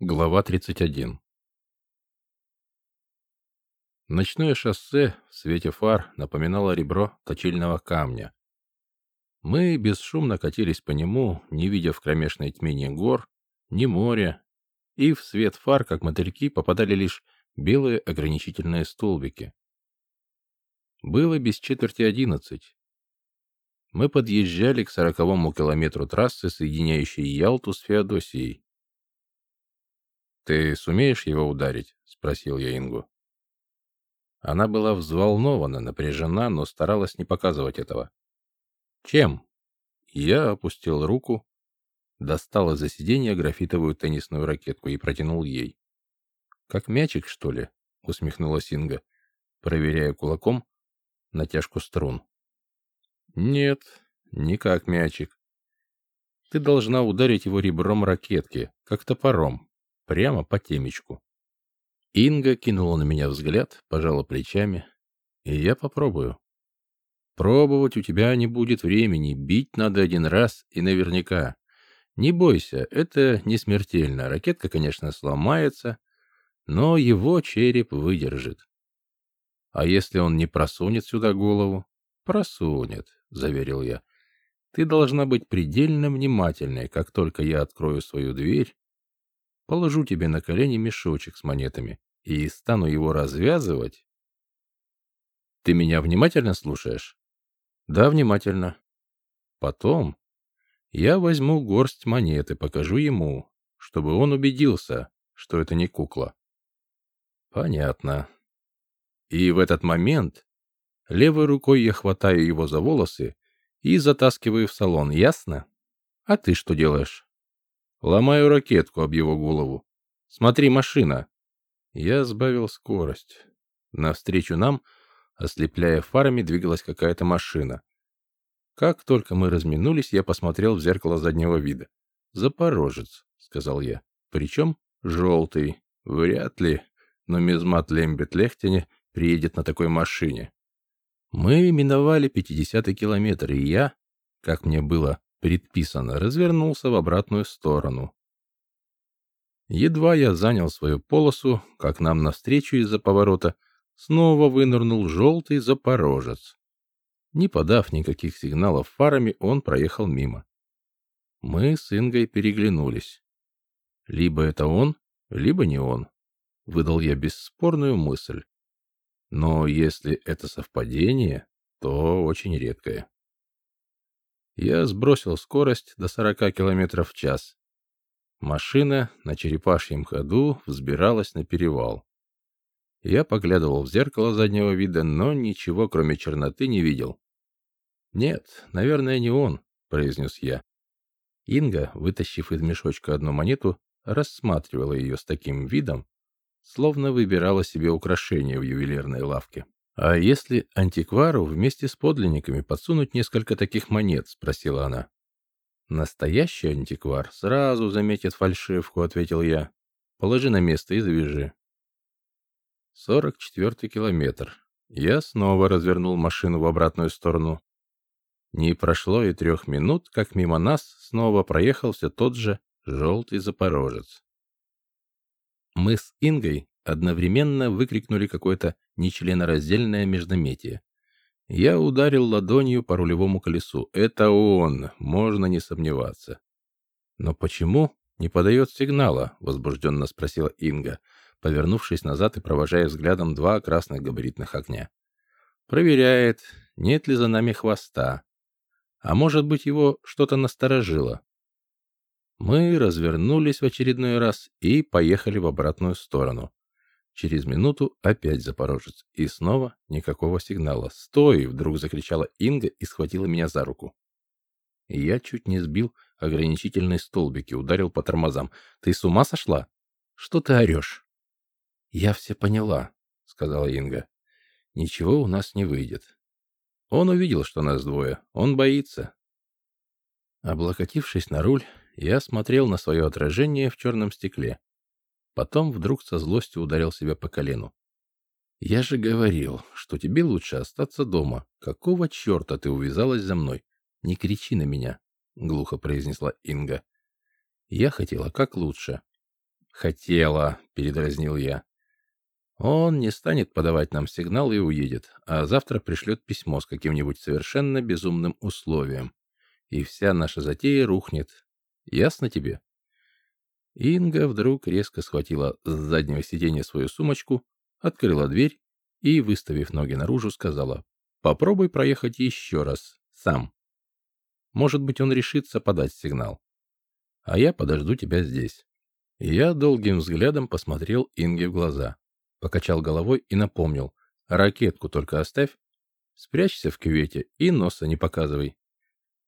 Глава 31 Ночное шоссе в свете фар напоминало ребро точильного камня. Мы бесшумно катились по нему, не видя в кромешной тьме ни гор, ни моря, и в свет фар, как мотыльки, попадали лишь белые ограничительные столбики. Было без четверти одиннадцать. Мы подъезжали к сороковому километру трассы, соединяющей Ялту с Феодосией. «Ты сумеешь его ударить?» — спросил я Ингу. Она была взволнована, напряжена, но старалась не показывать этого. «Чем?» Я опустил руку, достал из-за сиденья графитовую теннисную ракетку и протянул ей. «Как мячик, что ли?» — усмехнулась Инга, проверяя кулаком натяжку струн. «Нет, не как мячик. Ты должна ударить его ребром ракетки, как топором, Прямо по темечку. Инга кинула на меня взгляд, пожала плечами. И я попробую. Пробовать у тебя не будет времени, бить надо один раз и наверняка. Не бойся, это не смертельно. Ракетка, конечно, сломается, но его череп выдержит. А если он не просунет сюда голову? Просунет, заверил я. Ты должна быть предельно внимательной. Как только я открою свою дверь, Положу тебе на колени мешочек с монетами и стану его развязывать. Ты меня внимательно слушаешь? Да, внимательно. Потом я возьму горсть монет и покажу ему, чтобы он убедился, что это не кукла. Понятно. И в этот момент левой рукой я хватаю его за волосы и затаскиваю в салон, ясно? А ты что делаешь? Ломаю ракетку об его голову. Смотри, машина. Я сбавил скорость. Навстречу нам, ослепляя фарами, двигалась какая-то машина. Как только мы разминулись, я посмотрел в зеркало заднего вида. «Запорожец», — сказал я. «Причем желтый. Вряд ли, но мизмат Лембет Лехтене приедет на такой машине». Мы миновали пятидесятый километр, и я, как мне было предписано, развернулся в обратную сторону. Едва я занял свою полосу, как нам навстречу из-за поворота снова вынырнул желтый запорожец. Не подав никаких сигналов фарами, он проехал мимо. Мы с Ингой переглянулись. Либо это он, либо не он. Выдал я бесспорную мысль. Но если это совпадение, то очень редкое. Я сбросил скорость до 40 км в час. Машина на черепашьем ходу взбиралась на перевал. Я поглядывал в зеркало заднего вида, но ничего, кроме черноты, не видел. «Нет, наверное, не он», — произнес я. Инга, вытащив из мешочка одну монету, рассматривала ее с таким видом, словно выбирала себе украшение в ювелирной лавке. «А если антиквару вместе с подлинниками подсунуть несколько таких монет?» — спросила она. «Настоящий антиквар сразу заметит фальшивку», — ответил я. «Положи на место и завяжи». Сорок четвертый километр. Я снова развернул машину в обратную сторону. Не прошло и трех минут, как мимо нас снова проехал все тот же желтый запорожец. Мы с Ингой одновременно выкрикнули какое-то нечленораздельное междометие. Я ударил ладонью по рулевому колесу. Это он, можно не сомневаться. Но почему не подает сигнала? Возбужденно спросила Инга, повернувшись назад и провожая взглядом два красных габаритных огня. Проверяет, нет ли за нами хвоста. А может быть, его что-то насторожило. Мы развернулись в очередной раз и поехали в обратную сторону. Через минуту опять Запорожец. И снова никакого сигнала. «Стой!» — вдруг закричала Инга и схватила меня за руку. Я чуть не сбил ограничительные столбики, ударил по тормозам. «Ты с ума сошла? Что ты орешь?» «Я все поняла», — сказала Инга. «Ничего у нас не выйдет». Он увидел, что нас двое. Он боится. Облокотившись на руль, я смотрел на свое отражение в черном стекле. Потом вдруг со злостью ударил себя по колену. «Я же говорил, что тебе лучше остаться дома. Какого черта ты увязалась за мной? Не кричи на меня», — глухо произнесла Инга. «Я хотела как лучше. «Хотела», — передразнил я. «Он не станет подавать нам сигнал и уедет, а завтра пришлет письмо с каким-нибудь совершенно безумным условием. И вся наша затея рухнет. Ясно тебе?» Инга вдруг резко схватила с заднего сиденья свою сумочку, открыла дверь и, выставив ноги наружу, сказала «Попробуй проехать еще раз, сам. Может быть, он решится подать сигнал. А я подожду тебя здесь». Я долгим взглядом посмотрел Инге в глаза, покачал головой и напомнил «Ракетку только оставь, спрячься в кювете и носа не показывай».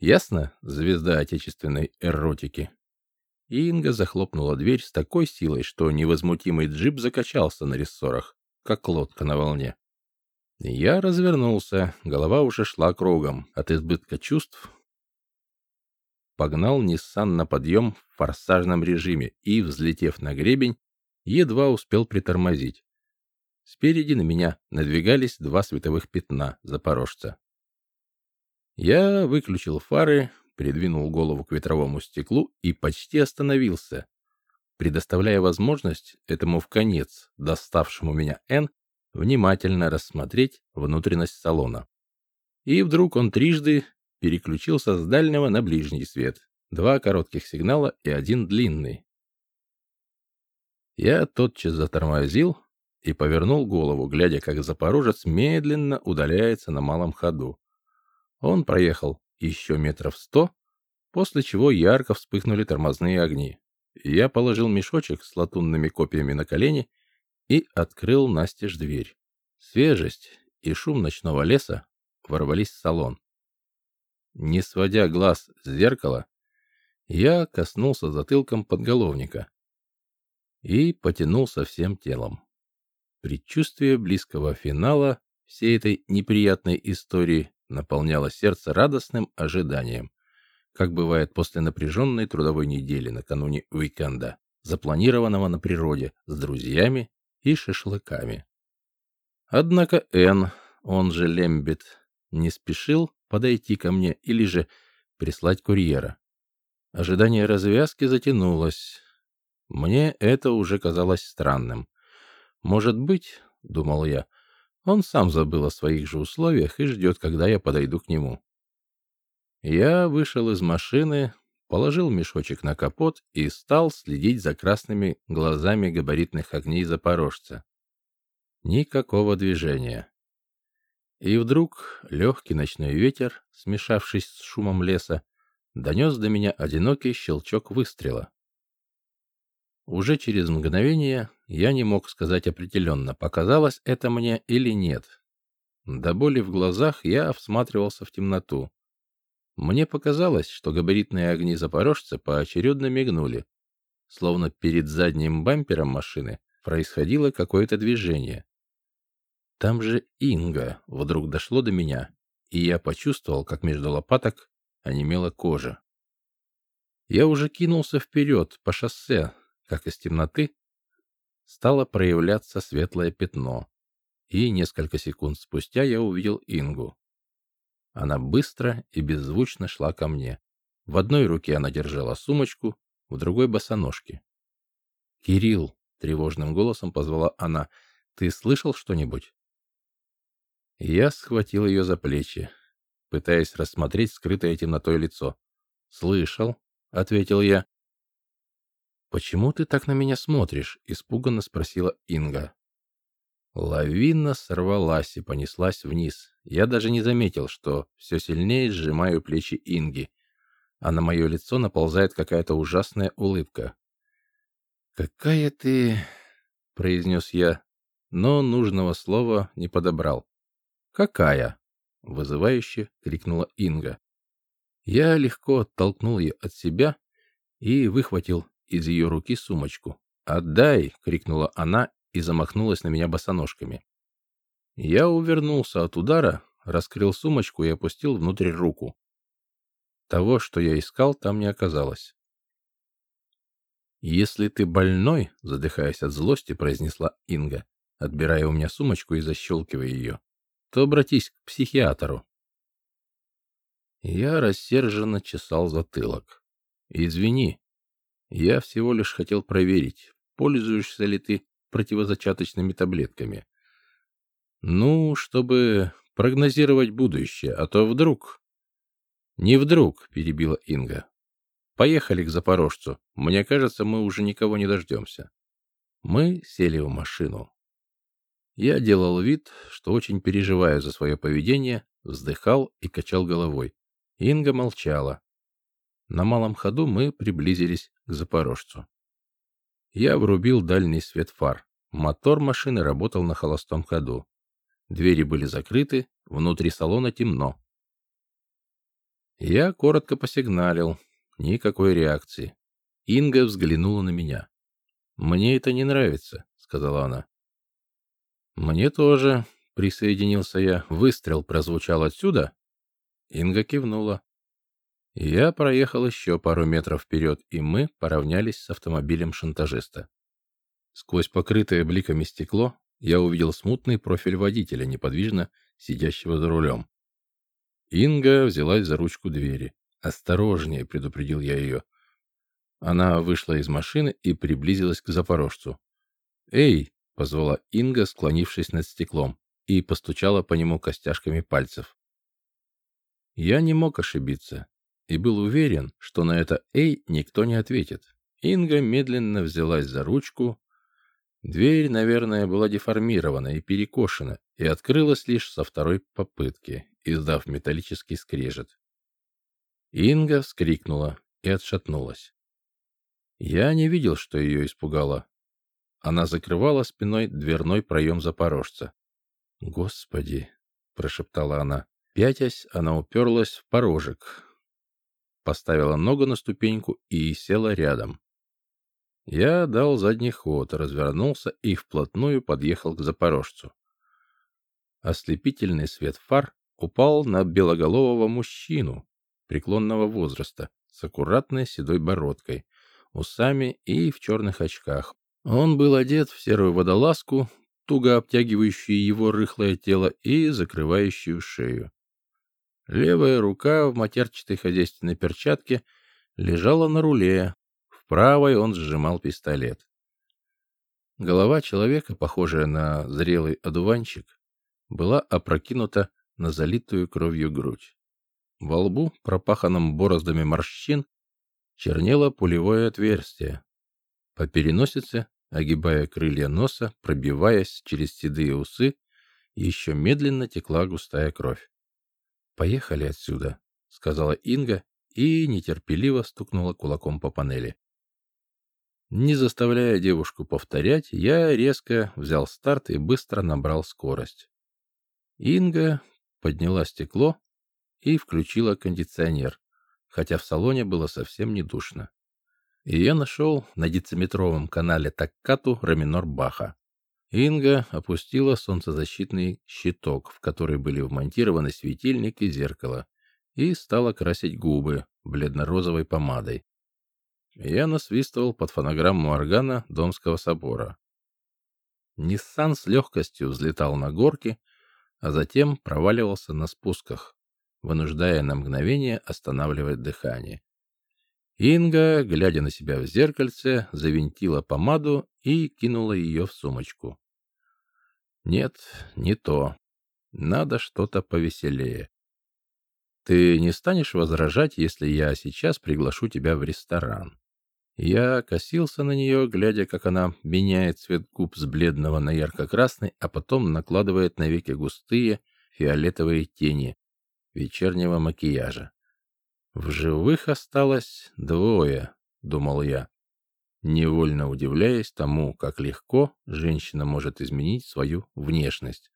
Ясно, звезда отечественной эротики? Инга захлопнула дверь с такой силой, что невозмутимый джип закачался на рессорах, как лодка на волне. Я развернулся, голова уже шла кругом от избытка чувств. Погнал Ниссан на подъем в форсажном режиме и, взлетев на гребень, едва успел притормозить. Спереди на меня надвигались два световых пятна запорожца. Я выключил фары, придвинул голову к ветровому стеклу и почти остановился, предоставляя возможность этому в конец доставшему меня Н внимательно рассмотреть внутренность салона. И вдруг он трижды переключился с дальнего на ближний свет. Два коротких сигнала и один длинный. Я тотчас затормозил и повернул голову, глядя, как Запорожец медленно удаляется на малом ходу. Он проехал еще метров сто, после чего ярко вспыхнули тормозные огни. Я положил мешочек с латунными копьями на колени и открыл настежь дверь. Свежесть и шум ночного леса ворвались в салон. Не сводя глаз с зеркала, я коснулся затылком подголовника и потянулся всем телом. Предчувствие близкого финала всей этой неприятной истории наполняло сердце радостным ожиданием, как бывает после напряженной трудовой недели накануне уикенда, запланированного на природе с друзьями и шашлыками. Однако Н, он же Лембит, не спешил подойти ко мне или же прислать курьера. Ожидание развязки затянулось. Мне это уже казалось странным. Может быть, — думал я, — он сам забыл о своих же условиях и ждет, когда я подойду к нему. Я вышел из машины, положил мешочек на капот и стал следить за красными глазами габаритных огней запорожца. Никакого движения. И вдруг легкий ночной ветер, смешавшись с шумом леса, донес до меня одинокий щелчок выстрела. Уже через мгновение я не мог сказать определенно, показалось это мне или нет. До боли в глазах я всматривался в темноту. Мне показалось, что габаритные огни запорожца поочередно мигнули, словно перед задним бампером машины происходило какое-то движение. Там же Инга вдруг дошло до меня, и я почувствовал, как между лопаток онемела кожа. Я уже кинулся вперед по шоссе, как из темноты, стало проявляться светлое пятно, и несколько секунд спустя я увидел Ингу. Она быстро и беззвучно шла ко мне. В одной руке она держала сумочку, в другой — босоножки. «Кирилл!» — тревожным голосом позвала она. «Ты слышал что-нибудь?» Я схватил ее за плечи, пытаясь рассмотреть скрытое темнотой лицо. «Слышал», — ответил я. «Почему ты так на меня смотришь?» — испуганно спросила Инга. Лавина сорвалась и понеслась вниз. Я даже не заметил, что все сильнее сжимаю плечи Инги, а на мое лицо наползает какая-то ужасная улыбка. «Какая ты...» — произнес я, но нужного слова не подобрал. «Какая?» — вызывающе крикнула Инга. Я легко оттолкнул ее от себя и выхватил из ее руки сумочку. «Отдай!» — крикнула она и замахнулась на меня босоножками. Я увернулся от удара, раскрыл сумочку и опустил внутрь руку. Того, что я искал, там не оказалось. «Если ты больной», — задыхаясь от злости, произнесла Инга, отбирая у меня сумочку и защелкивая ее, то обратись к психиатру. Я рассерженно чесал затылок. «Извини, я всего лишь хотел проверить, пользуешься ли ты противозачаточными таблетками. Ну, чтобы прогнозировать будущее, а то вдруг... Не вдруг, перебила Инга. Поехали к Запорожцу. Мне кажется, мы уже никого не дождемся. Мы сели в машину. Я делал вид, что очень переживаю за свое поведение, вздыхал и качал головой. Инга молчала. На малом ходу мы приблизились к Запорожцу. Я врубил дальний свет фар. Мотор машины работал на холостом ходу. Двери были закрыты, внутри салона темно. Я коротко посигналил. Никакой реакции. Инга взглянула на меня. «Мне это не нравится», — сказала она. «Мне тоже», — присоединился я. Выстрел прозвучал отсюда. Инга кивнула. Я проехал еще пару метров вперед, и мы поравнялись с автомобилем шантажиста. Сквозь покрытое бликами стекло я увидел смутный профиль водителя, неподвижно сидящего за рулем. Инга взялась за ручку двери. «Осторожнее», — предупредил я ее. Она вышла из машины и приблизилась к запорожцу. «Эй!» — позвала Инга, склонившись над стеклом, и постучала по нему костяшками пальцев. Я не мог ошибиться и был уверен, что на это «эй» никто не ответит. Инга медленно взялась за ручку. Дверь, наверное, была деформирована и перекошена, и открылась лишь со второй попытки, издав металлический скрежет. Инга вскрикнула и отшатнулась. Я не видел, что ее испугало. Она закрывала спиной дверной проем запорожца. «Господи!» — прошептала она. Пятясь, она уперлась в порожек, поставила ногу на ступеньку и села рядом. Я дал задний ход, развернулся и вплотную подъехал к запорожцу. Ослепительный свет фар упал на белоголового мужчину преклонного возраста с аккуратной седой бородкой, усами и в черных очках. Он был одет в серую водолазку, туго обтягивающую его рыхлое тело и закрывающую шею. Левая рука в матерчатой хозяйственной перчатке лежала на руле, в правой он сжимал пистолет. Голова человека, похожая на зрелый одуванчик, была опрокинута на залитую кровью грудь. Во лбу, пропаханном бороздами морщин, чернело пулевое отверстие. По переносице, огибая крылья носа, пробиваясь через седые усы, еще медленно текла густая кровь. «Поехали отсюда», — сказала Инга и нетерпеливо стукнула кулаком по панели. Не заставляя девушку повторять, я резко взял старт и быстро набрал скорость. Инга подняла стекло и включила кондиционер, хотя в салоне было совсем не душно. И я нашел на дециметровом канале Таккату Раминор Баха. Инга опустила солнцезащитный щиток, в который были вмонтированы светильник и зеркало, и стала красить губы бледно-розовой помадой. Я насвистывал под фонограмму органа Домского собора. Ниссан с легкостью взлетал на горки, а затем проваливался на спусках, вынуждая на мгновение останавливать дыхание. Инга, глядя на себя в зеркальце, завинтила помаду и кинула ее в сумочку. Нет, не то. Надо что-то повеселее. Ты не станешь возражать, если я сейчас приглашу тебя в ресторан? Я косился на нее, глядя, как она меняет цвет губ с бледного на ярко-красный, а потом накладывает на веки густые фиолетовые тени вечернего макияжа. В живых осталось двое, думал я невольно удивляясь тому, как легко женщина может изменить свою внешность.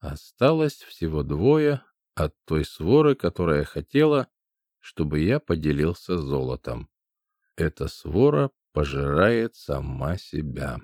Осталось всего двое от той своры, которая хотела, чтобы я поделился золотом. Эта свора пожирает сама себя.